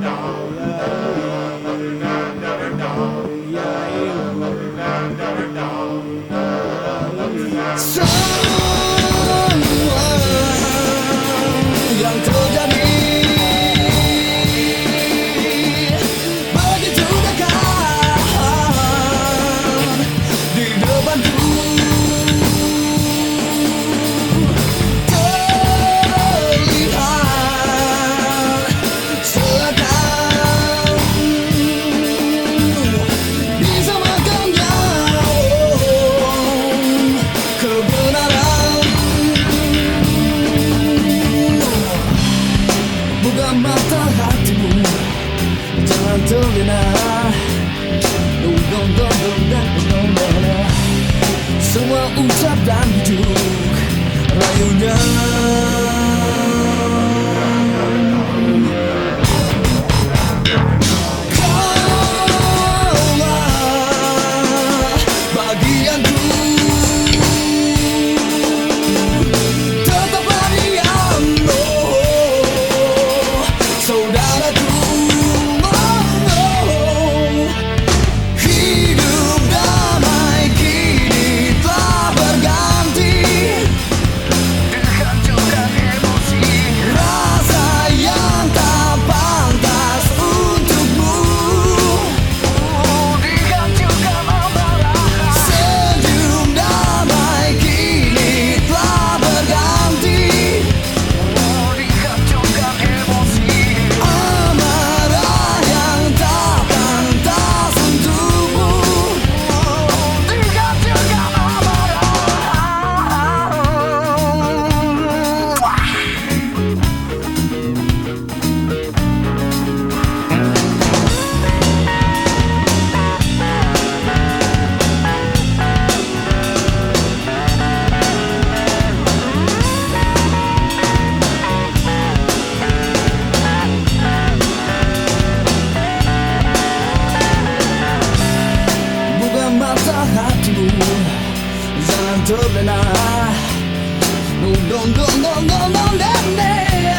down. Usap dan hidup. Rayunya hatimu Jangan terlena No, no, no, no, no, no, no, no.